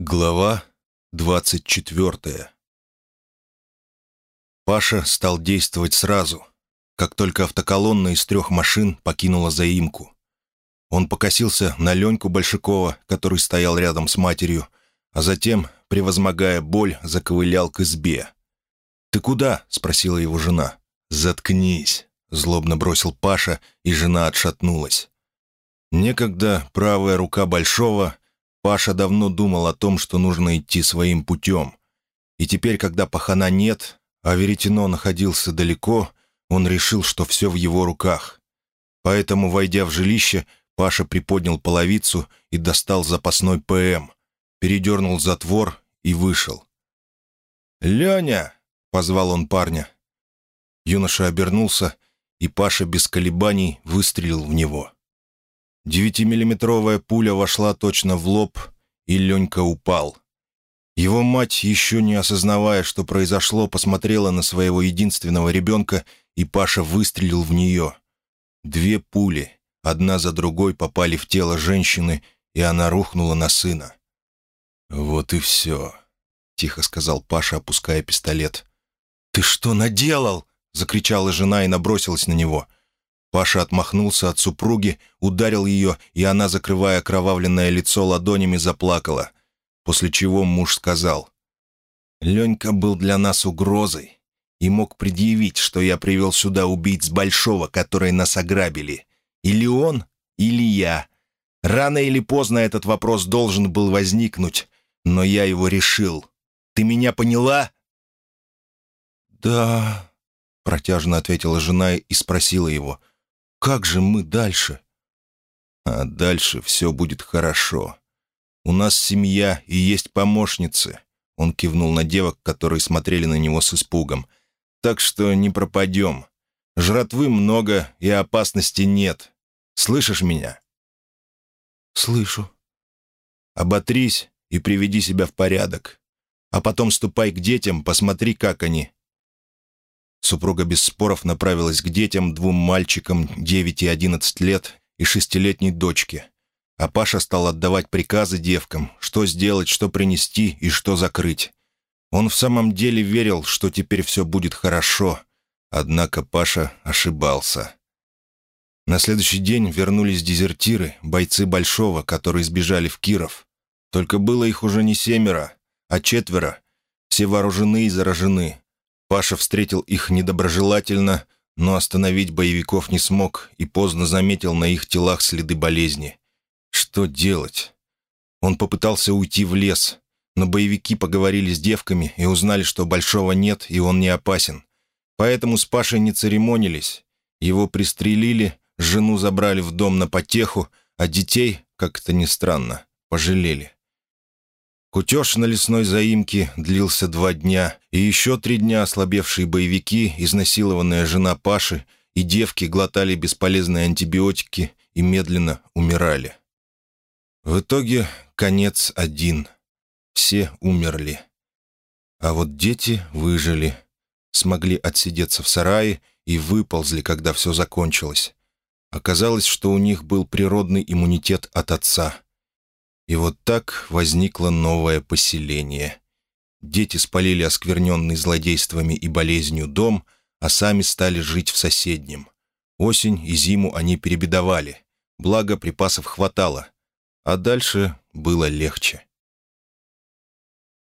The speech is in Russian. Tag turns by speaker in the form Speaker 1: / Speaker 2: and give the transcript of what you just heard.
Speaker 1: Глава двадцать четвертая Паша стал действовать сразу, как только автоколонна из трех машин покинула заимку. Он покосился на Леньку Большакова, который стоял рядом с матерью, а затем, превозмогая боль, заковылял к избе. «Ты куда?» — спросила его жена. «Заткнись», — злобно бросил Паша, и жена отшатнулась. Некогда правая рука Большого — Паша давно думал о том, что нужно идти своим путем. И теперь, когда пахана нет, а Веретено находился далеко, он решил, что все в его руках. Поэтому, войдя в жилище, Паша приподнял половицу и достал запасной ПМ, передернул затвор и вышел. «Леня!» — позвал он парня. Юноша обернулся, и Паша без колебаний выстрелил в него. Девятимиллиметровая пуля вошла точно в лоб, и Ленька упал. Его мать, еще не осознавая, что произошло, посмотрела на своего единственного ребенка, и Паша выстрелил в нее. Две пули, одна за другой, попали в тело женщины, и она рухнула на сына. «Вот и все», — тихо сказал Паша, опуская пистолет. «Ты что наделал?» — закричала жена и набросилась на него — Паша отмахнулся от супруги, ударил ее, и она, закрывая кровавленное лицо ладонями, заплакала. После чего муж сказал, «Ленька был для нас угрозой и мог предъявить, что я привел сюда убийц Большого, которые нас ограбили. Или он, или я. Рано или поздно этот вопрос должен был возникнуть, но я его решил. Ты меня поняла?» «Да», — протяжно ответила жена и спросила его, как же мы дальше?» «А дальше все будет хорошо. У нас семья и есть помощницы». Он кивнул на девок, которые смотрели на него с испугом. «Так что не пропадем. Жратвы много и опасности нет. Слышишь меня?»
Speaker 2: «Слышу».
Speaker 1: «Оботрись и приведи себя в порядок. А потом ступай к детям, посмотри, как они. Супруга без споров направилась к детям, двум мальчикам 9 и 11 лет и шестилетней дочке. А Паша стал отдавать приказы девкам, что сделать, что принести и что закрыть. Он в самом деле верил, что теперь все будет хорошо, однако Паша ошибался. На следующий день вернулись дезертиры, бойцы Большого, которые сбежали в Киров. Только было их уже не семеро, а четверо. Все вооружены и заражены. Паша встретил их недоброжелательно, но остановить боевиков не смог и поздно заметил на их телах следы болезни. Что делать? Он попытался уйти в лес, но боевики поговорили с девками и узнали, что Большого нет и он не опасен. Поэтому с Пашей не церемонились. Его пристрелили, жену забрали в дом на потеху, а детей, как это ни странно, пожалели. Кутеж на лесной заимке длился два дня, и еще три дня ослабевшие боевики, изнасилованная жена Паши и девки глотали бесполезные антибиотики и медленно умирали. В итоге конец один. Все умерли. А вот дети выжили, смогли отсидеться в сарае и выползли, когда все закончилось. Оказалось, что у них был природный иммунитет от отца — и вот так возникло новое поселение. Дети спалили оскверненный злодействами и болезнью дом, а сами стали жить в соседнем. Осень и зиму они перебедовали, благо припасов хватало, а дальше было легче.